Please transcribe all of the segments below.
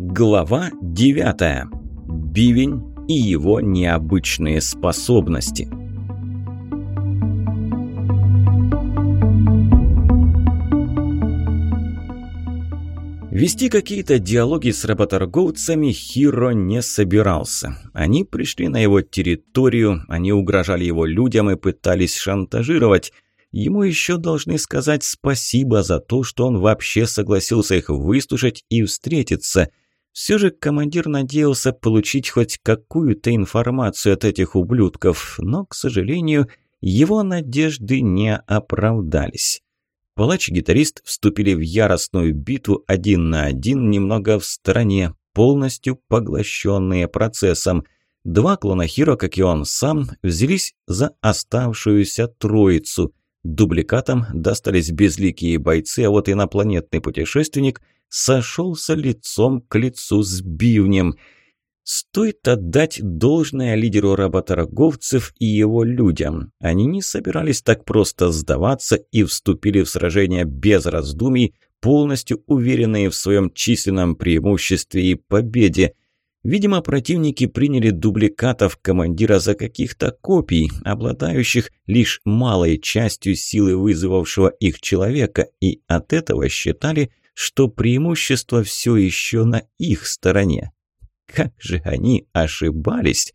Глава 9. Бивень и его необычные способности. Вести какие-то диалоги с работорговцами Хиро не собирался. Они пришли на его территорию, они угрожали его людям и пытались шантажировать – Ему еще должны сказать спасибо за то, что он вообще согласился их выслушать и встретиться. Все же командир надеялся получить хоть какую-то информацию от этих ублюдков, но, к сожалению, его надежды не оправдались. Палач и гитарист вступили в яростную битву один на один немного в стороне, полностью поглощенные процессом. Два клона Хиро, как и он сам, взялись за оставшуюся троицу. Дубликатам достались безликие бойцы, а вот инопланетный путешественник сошелся лицом к лицу с бивнем. Стоит отдать должное лидеру работорговцев и его людям. Они не собирались так просто сдаваться и вступили в сражение без раздумий, полностью уверенные в своем численном преимуществе и победе – Видимо, противники приняли дубликатов командира за каких-то копий, обладающих лишь малой частью силы вызвавшего их человека, и от этого считали, что преимущество все еще на их стороне. Как же они ошибались!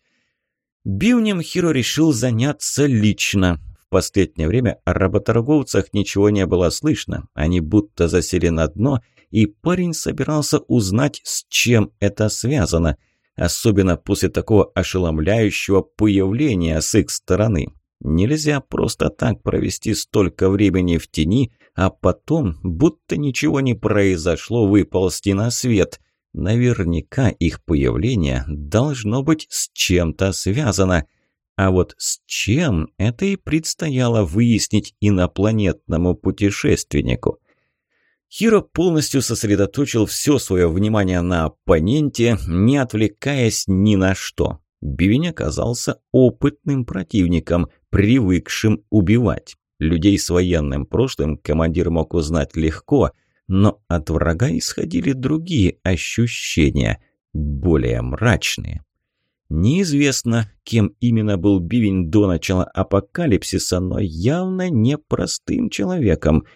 Бивнем Хиро решил заняться лично. Последнее время о работорговцах ничего не было слышно, они будто засели на дно – и парень собирался узнать, с чем это связано, особенно после такого ошеломляющего появления с их стороны. Нельзя просто так провести столько времени в тени, а потом, будто ничего не произошло, выползти на свет. Наверняка их появление должно быть с чем-то связано. А вот с чем это и предстояло выяснить инопланетному путешественнику. Хиро полностью сосредоточил все свое внимание на оппоненте, не отвлекаясь ни на что. Бивень оказался опытным противником, привыкшим убивать. Людей с военным прошлым командир мог узнать легко, но от врага исходили другие ощущения, более мрачные. Неизвестно, кем именно был Бивень до начала апокалипсиса, но явно не простым человеком –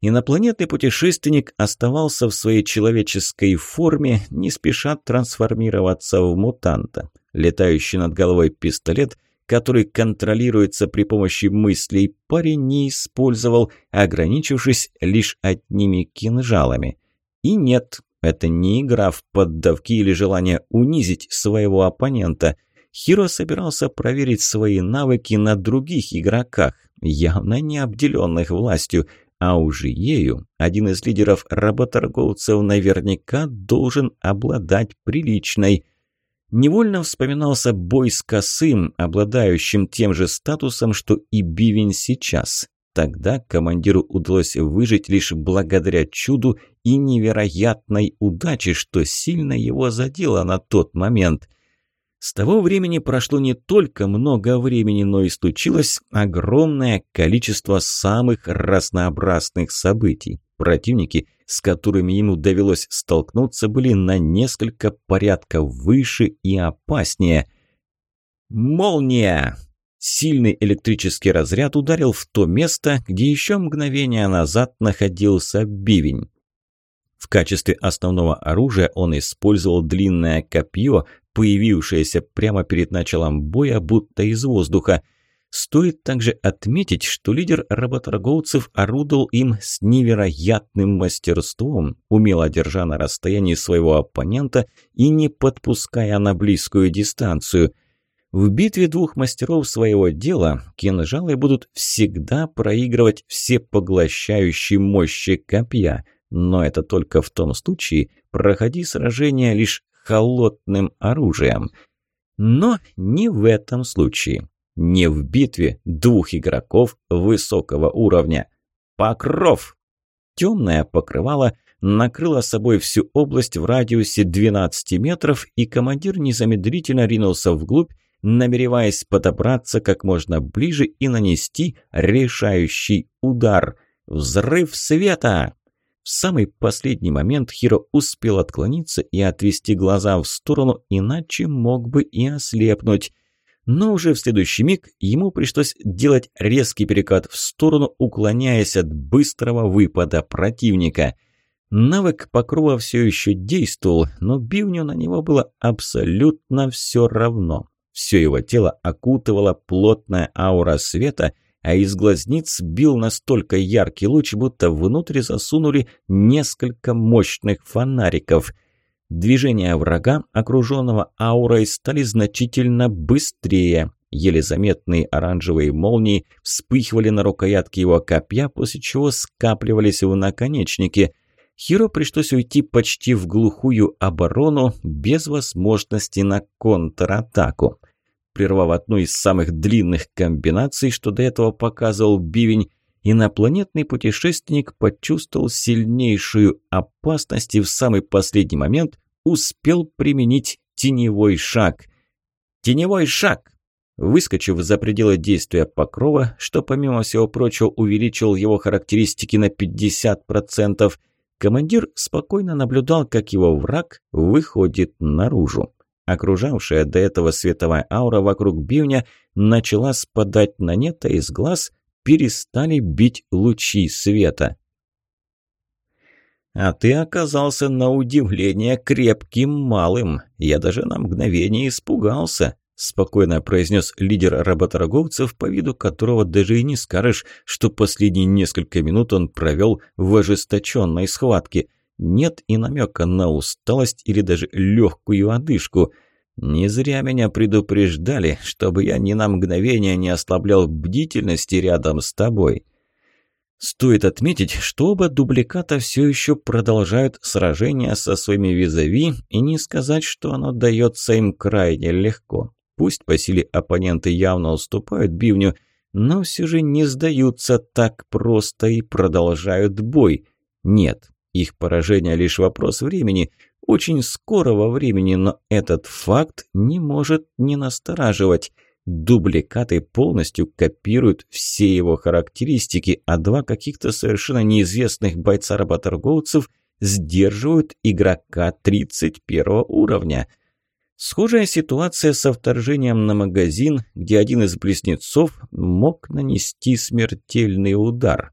Инопланетный путешественник оставался в своей человеческой форме, не спеша трансформироваться в мутанта. Летающий над головой пистолет, который контролируется при помощи мыслей, парень не использовал, ограничившись лишь одними кинжалами. И нет, это не игра в поддавки или желание унизить своего оппонента. Хиро собирался проверить свои навыки на других игроках, явно не обделенных властью – а уже ею один из лидеров работорговцев наверняка должен обладать приличной. Невольно вспоминался бой с Косым, обладающим тем же статусом, что и Бивень сейчас. Тогда командиру удалось выжить лишь благодаря чуду и невероятной удаче, что сильно его задело на тот момент – с того времени прошло не только много времени, но и случилось огромное количество самых разнообразных событий. Противники, с которыми ему довелось столкнуться, были на несколько порядков выше и опаснее. «Молния!» Сильный электрический разряд ударил в то место, где еще мгновение назад находился бивень. В качестве основного оружия он использовал длинное копье, появившееся прямо перед началом боя, будто из воздуха. Стоит также отметить, что лидер работорговцев орудовал им с невероятным мастерством, умело держа на расстоянии своего оппонента и не подпуская на близкую дистанцию. В битве двух мастеров своего дела кинжалы будут всегда проигрывать всепоглощающей мощи копья, но это только в том случае, проходи сражение лишь холодным оружием. Но не в этом случае. Не в битве двух игроков высокого уровня. Покров! Темное покрывало накрыло собой всю область в радиусе 12 метров, и командир незамедлительно ринулся вглубь, намереваясь подобраться как можно ближе и нанести решающий удар. Взрыв света! В самый последний момент Хиро успел отклониться и отвести глаза в сторону, иначе мог бы и ослепнуть. Но уже в следующий миг ему пришлось делать резкий перекат в сторону, уклоняясь от быстрого выпада противника. Навык покрова все еще действовал, но бивню на него было абсолютно все равно. Все его тело окутывала плотная аура света – а из глазниц бил настолько яркий луч, будто внутрь засунули несколько мощных фонариков. Движения врага, окруженного аурой, стали значительно быстрее. Еле заметные оранжевые молнии вспыхивали на рукоятке его копья, после чего скапливались в наконечнике. Хиро пришлось уйти почти в глухую оборону, без возможности на контратаку прервав одну из самых длинных комбинаций, что до этого показывал бивень, инопланетный путешественник почувствовал сильнейшую опасность и в самый последний момент успел применить теневой шаг. Теневой шаг! Выскочив за пределы действия покрова, что помимо всего прочего увеличил его характеристики на 50%, командир спокойно наблюдал, как его враг выходит наружу. Окружавшая до этого световая аура вокруг бивня начала спадать на нет, а из глаз перестали бить лучи света. «А ты оказался на удивление крепким малым. Я даже на мгновение испугался», – спокойно произнес лидер работорговцев, по виду которого даже и не скажешь, что последние несколько минут он провел в ожесточенной схватке – нет и намека на усталость или даже легкую одышку. Не зря меня предупреждали, чтобы я ни на мгновение не ослаблял бдительности рядом с тобой. Стоит отметить, что оба дубликата все еще продолжают сражение со своими визави, и не сказать, что оно дается им крайне легко. Пусть по силе оппоненты явно уступают бивню, но все же не сдаются так просто и продолжают бой. Нет, их поражение лишь вопрос времени, очень скорого времени, но этот факт не может не настораживать. Дубликаты полностью копируют все его характеристики, а два каких-то совершенно неизвестных бойца-работорговцев сдерживают игрока 31 уровня. Схожая ситуация со вторжением на магазин, где один из близнецов мог нанести смертельный удар.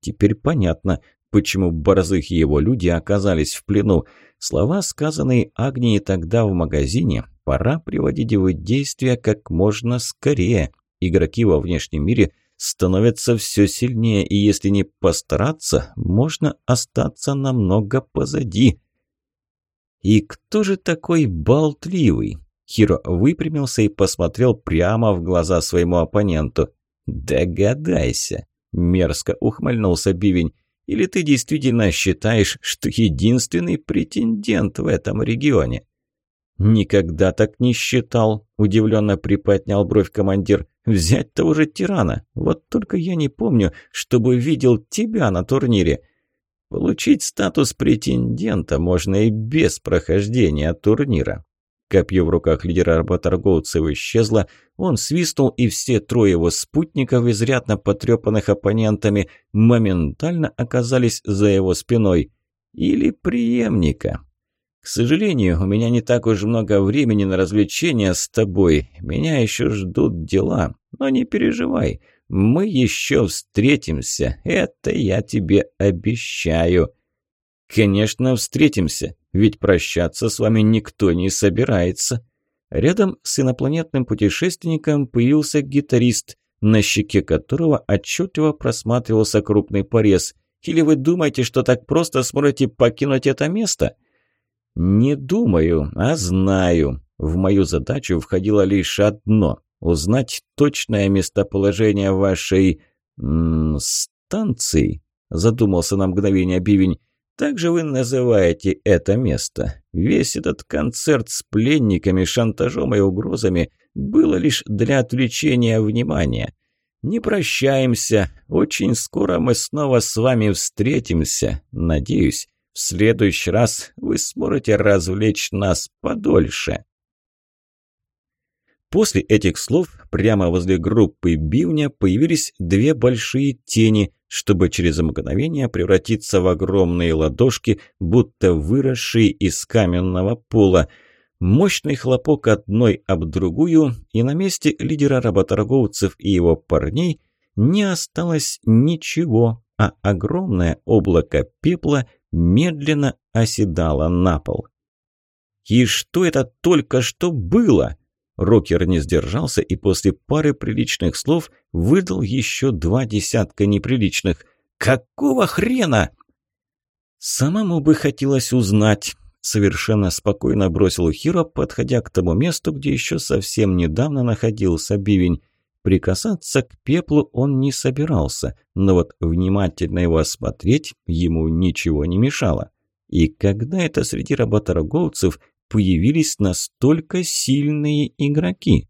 Теперь понятно, почему Борзых его люди оказались в плену. Слова, сказанные Агнией тогда в магазине, пора приводить в действие как можно скорее. Игроки во внешнем мире становятся все сильнее, и если не постараться, можно остаться намного позади. И кто же такой болтливый? Хиро выпрямился и посмотрел прямо в глаза своему оппоненту. «Догадайся!» – мерзко ухмыльнулся Бивень. Или ты действительно считаешь, что единственный претендент в этом регионе?» «Никогда так не считал», – удивленно приподнял бровь командир. «Взять того же тирана. Вот только я не помню, чтобы видел тебя на турнире». «Получить статус претендента можно и без прохождения турнира. Копье в руках лидера работорговцев исчезло, он свистнул, и все трое его спутников, изрядно потрепанных оппонентами, моментально оказались за его спиной. Или преемника. К сожалению, у меня не так уж много времени на развлечения с тобой. Меня еще ждут дела. Но не переживай, мы еще встретимся. Это я тебе обещаю. Конечно, встретимся. Ведь прощаться с вами никто не собирается. Рядом с инопланетным путешественником появился гитарист, на щеке которого отчетливо просматривался крупный порез. Или вы думаете, что так просто сможете покинуть это место? Не думаю, а знаю. В мою задачу входило лишь одно – узнать точное местоположение вашей... М -м, станции. Задумался на мгновение Бивень. Так же вы называете это место. Весь этот концерт с пленниками, шантажом и угрозами было лишь для отвлечения внимания. Не прощаемся. Очень скоро мы снова с вами встретимся. Надеюсь, в следующий раз вы сможете развлечь нас подольше. После этих слов прямо возле группы бивня появились две большие тени, чтобы через мгновение превратиться в огромные ладошки, будто выросшие из каменного пола. Мощный хлопок одной об другую, и на месте лидера работорговцев и его парней не осталось ничего, а огромное облако пепла медленно оседало на пол. «И что это только что было?» Рокер не сдержался и после пары приличных слов выдал еще два десятка неприличных. «Какого хрена?» «Самому бы хотелось узнать», – совершенно спокойно бросил Хиро, подходя к тому месту, где еще совсем недавно находился бивень. Прикасаться к пеплу он не собирался, но вот внимательно его осмотреть ему ничего не мешало. И когда это среди работорговцев появились настолько сильные игроки?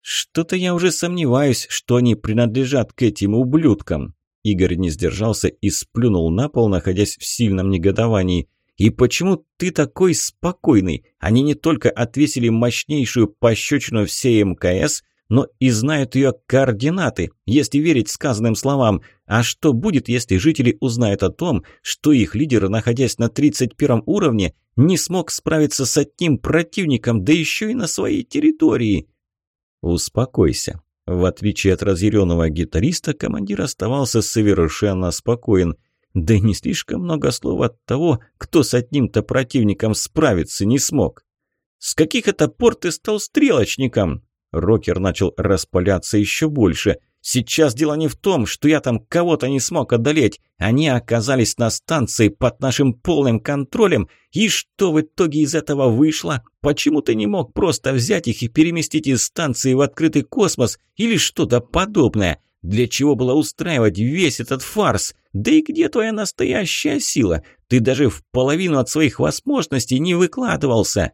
Что-то я уже сомневаюсь, что они принадлежат к этим ублюдкам. Игорь не сдержался и сплюнул на пол, находясь в сильном негодовании. «И почему ты такой спокойный? Они не только отвесили мощнейшую пощечину всей МКС, но и знают ее координаты, если верить сказанным словам. А что будет, если жители узнают о том, что их лидер, находясь на 31 уровне, не смог справиться с одним противником, да еще и на своей территории? Успокойся. В отличие от разъяренного гитариста, командир оставался совершенно спокоен. Да и не слишком много слов от того, кто с одним-то противником справиться не смог. «С каких это пор ты стал стрелочником?» Рокер начал распаляться еще больше. «Сейчас дело не в том, что я там кого-то не смог одолеть. Они оказались на станции под нашим полным контролем. И что в итоге из этого вышло? Почему ты не мог просто взять их и переместить из станции в открытый космос или что-то подобное? Для чего было устраивать весь этот фарс? Да и где твоя настоящая сила? Ты даже в половину от своих возможностей не выкладывался».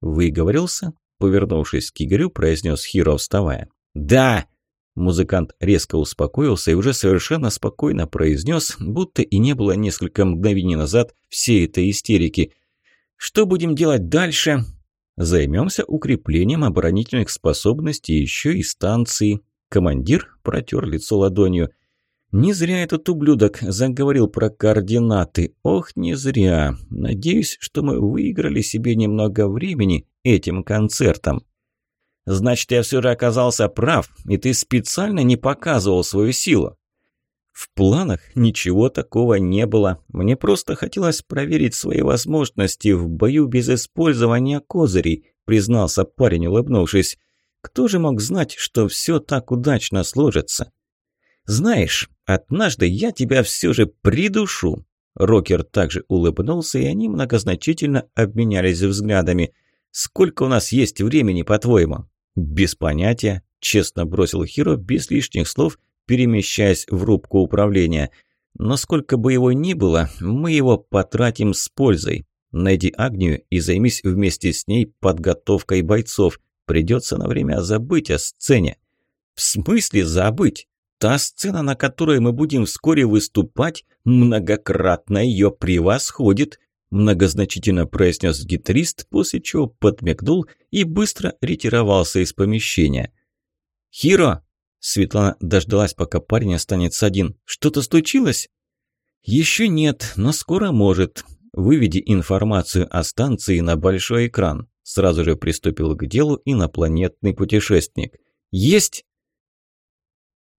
Выговорился, Повернувшись к Игорю, произнес Хиро, вставая. «Да!» Музыкант резко успокоился и уже совершенно спокойно произнес, будто и не было несколько мгновений назад всей этой истерики. «Что будем делать дальше?» «Займемся укреплением оборонительных способностей еще и станции». Командир протер лицо ладонью. Не зря этот ублюдок заговорил про координаты. Ох, не зря. Надеюсь, что мы выиграли себе немного времени этим концертом. Значит, я все же оказался прав, и ты специально не показывал свою силу. В планах ничего такого не было. Мне просто хотелось проверить свои возможности в бою без использования козырей, признался парень, улыбнувшись. Кто же мог знать, что все так удачно сложится? Знаешь, однажды я тебя все же придушу. Рокер также улыбнулся, и они многозначительно обменялись взглядами – Сколько у нас есть времени, по-твоему?» «Без понятия», – честно бросил Хиро, без лишних слов, перемещаясь в рубку управления. «Но сколько бы его ни было, мы его потратим с пользой. Найди Агнию и займись вместе с ней подготовкой бойцов. Придется на время забыть о сцене». «В смысле забыть? Та сцена, на которой мы будем вскоре выступать, многократно ее превосходит многозначительно произнес гитарист, после чего подмигнул и быстро ретировался из помещения. «Хиро!» Светлана дождалась, пока парень останется один. «Что-то случилось?» «Еще нет, но скоро может. Выведи информацию о станции на большой экран». Сразу же приступил к делу инопланетный путешественник. «Есть!»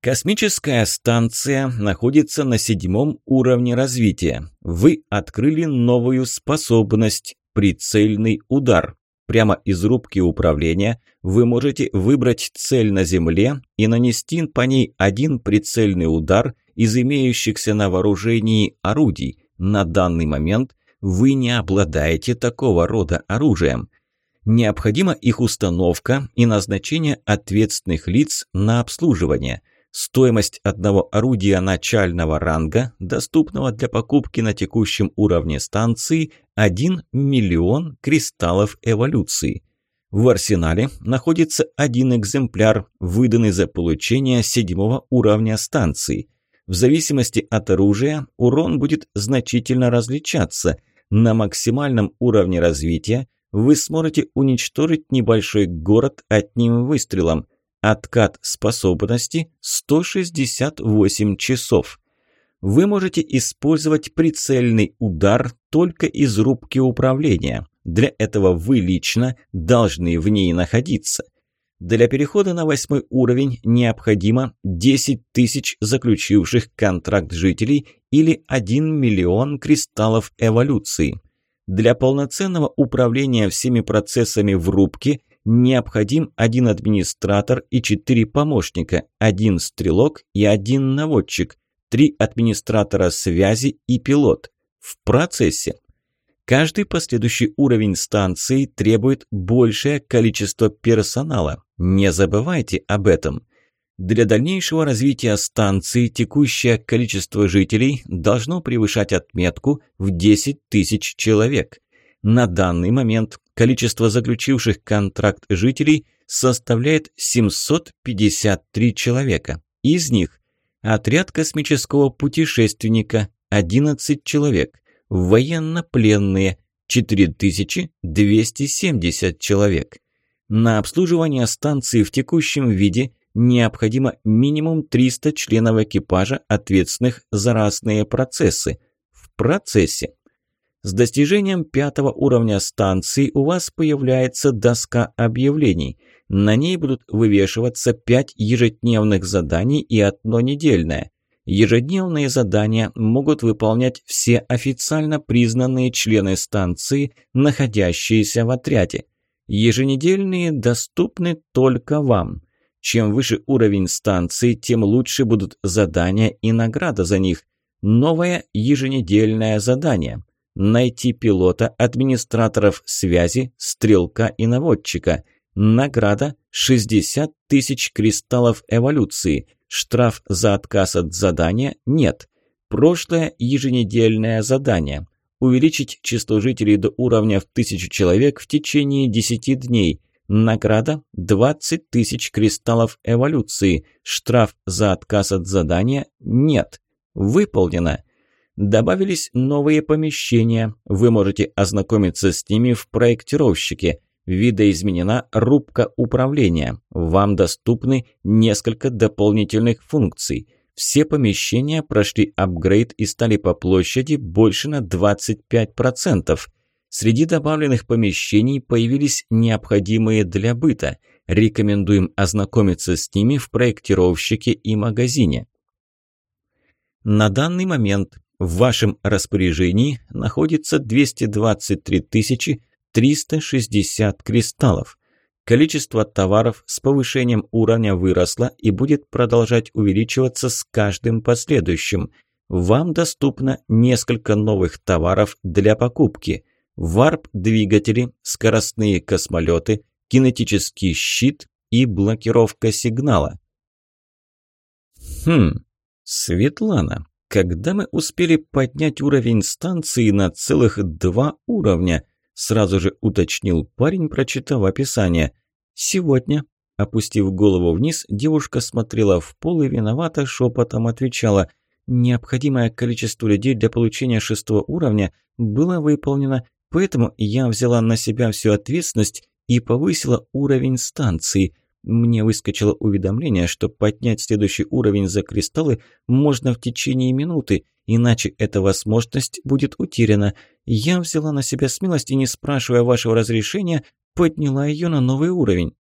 Космическая станция находится на седьмом уровне развития. Вы открыли новую способность – прицельный удар. Прямо из рубки управления вы можете выбрать цель на Земле и нанести по ней один прицельный удар из имеющихся на вооружении орудий. На данный момент вы не обладаете такого рода оружием. Необходима их установка и назначение ответственных лиц на обслуживание – Стоимость одного орудия начального ранга, доступного для покупки на текущем уровне станции, 1 миллион кристаллов эволюции. В арсенале находится один экземпляр, выданный за получение седьмого уровня станции. В зависимости от оружия урон будет значительно различаться. На максимальном уровне развития вы сможете уничтожить небольшой город одним выстрелом – Откат способности 168 часов. Вы можете использовать прицельный удар только из рубки управления. Для этого вы лично должны в ней находиться. Для перехода на восьмой уровень необходимо 10 тысяч заключивших контракт жителей или 1 миллион кристаллов эволюции. Для полноценного управления всеми процессами в рубке необходим один администратор и четыре помощника, один стрелок и один наводчик, три администратора связи и пилот. В процессе Каждый последующий уровень станции требует большее количество персонала. Не забывайте об этом. Для дальнейшего развития станции текущее количество жителей должно превышать отметку в 10 тысяч человек. На данный момент количество заключивших контракт жителей составляет 753 человека. Из них отряд космического путешественника – 11 человек, военнопленные – 4270 человек. На обслуживание станции в текущем виде необходимо минимум 300 членов экипажа, ответственных за разные процессы. В процессе с достижением пятого уровня станции у вас появляется доска объявлений. На ней будут вывешиваться пять ежедневных заданий и одно недельное. Ежедневные задания могут выполнять все официально признанные члены станции, находящиеся в отряде. Еженедельные доступны только вам. Чем выше уровень станции, тем лучше будут задания и награда за них. Новое еженедельное задание. Найти пилота, администраторов связи, стрелка и наводчика. Награда 60 тысяч кристаллов эволюции – Штраф за отказ от задания нет. Прошлое еженедельное задание. Увеличить число жителей до уровня в тысячу человек в течение 10 дней. Награда – 20 тысяч кристаллов эволюции. Штраф за отказ от задания нет. Выполнено. Добавились новые помещения. Вы можете ознакомиться с ними в проектировщике. Видоизменена рубка управления. Вам доступны несколько дополнительных функций. Все помещения прошли апгрейд и стали по площади больше на 25%. Среди добавленных помещений появились необходимые для быта. Рекомендуем ознакомиться с ними в проектировщике и магазине. На данный момент в вашем распоряжении находится 223 тысячи 360 кристаллов. Количество товаров с повышением уровня выросло и будет продолжать увеличиваться с каждым последующим. Вам доступно несколько новых товаров для покупки. Варп-двигатели, скоростные космолеты, кинетический щит и блокировка сигнала. Хм, Светлана, когда мы успели поднять уровень станции на целых два уровня – Сразу же уточнил парень, прочитав описание. «Сегодня». Опустив голову вниз, девушка смотрела в пол и виновато шепотом отвечала. «Необходимое количество людей для получения шестого уровня было выполнено, поэтому я взяла на себя всю ответственность и повысила уровень станции. Мне выскочило уведомление, что поднять следующий уровень за кристаллы можно в течение минуты, иначе эта возможность будет утеряна. Я взяла на себя смелость и, не спрашивая вашего разрешения, подняла ее на новый уровень».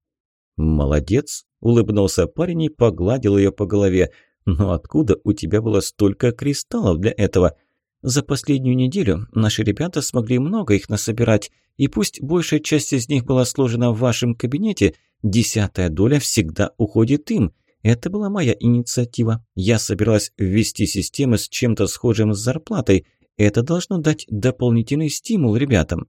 «Молодец», – улыбнулся парень и погладил ее по голове. «Но откуда у тебя было столько кристаллов для этого?» «За последнюю неделю наши ребята смогли много их насобирать, и пусть большая часть из них была сложена в вашем кабинете, десятая доля всегда уходит им. Это была моя инициатива. Я собиралась ввести системы с чем-то схожим с зарплатой. Это должно дать дополнительный стимул ребятам.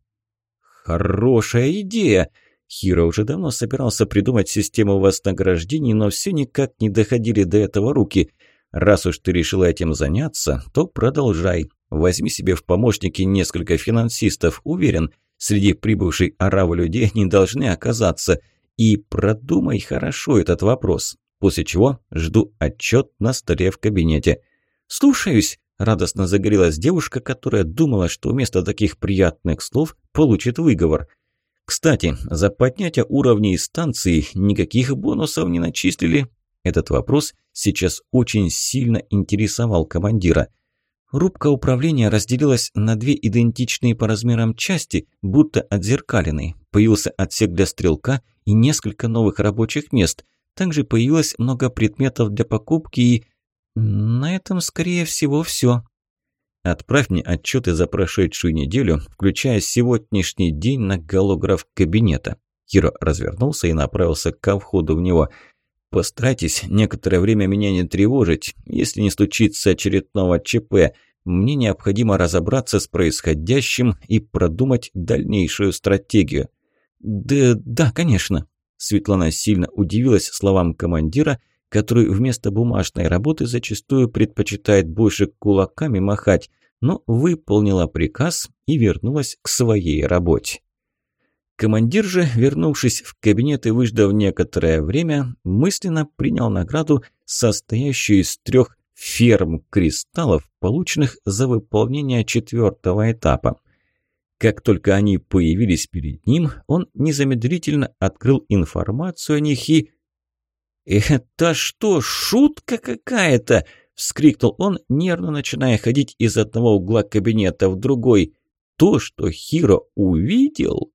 Хорошая идея. Хиро уже давно собирался придумать систему вознаграждений, но все никак не доходили до этого руки. Раз уж ты решила этим заняться, то продолжай. Возьми себе в помощники несколько финансистов, уверен, среди прибывшей оравы людей не должны оказаться. И продумай хорошо этот вопрос после чего жду отчет на столе в кабинете. «Слушаюсь!» – радостно загорелась девушка, которая думала, что вместо таких приятных слов получит выговор. Кстати, за поднятие уровней станции никаких бонусов не начислили. Этот вопрос сейчас очень сильно интересовал командира. Рубка управления разделилась на две идентичные по размерам части, будто отзеркаленные. Появился отсек для стрелка и несколько новых рабочих мест. Также появилось много предметов для покупки и... На этом, скорее всего, все. Отправь мне отчеты за прошедшую неделю, включая сегодняшний день на голограф кабинета. Хиро развернулся и направился ко входу в него. Постарайтесь некоторое время меня не тревожить, если не случится очередного ЧП. Мне необходимо разобраться с происходящим и продумать дальнейшую стратегию. Да, да, конечно. Светлана сильно удивилась словам командира который вместо бумажной работы зачастую предпочитает больше кулаками махать, но выполнила приказ и вернулась к своей работе. Командир же, вернувшись в кабинет и выждав некоторое время, мысленно принял награду, состоящую из трех ферм кристаллов, полученных за выполнение четвертого этапа. Как только они появились перед ним, он незамедлительно открыл информацию о них и «Это что, шутка какая-то?» – вскрикнул он, нервно начиная ходить из одного угла кабинета в другой. То, что Хиро увидел,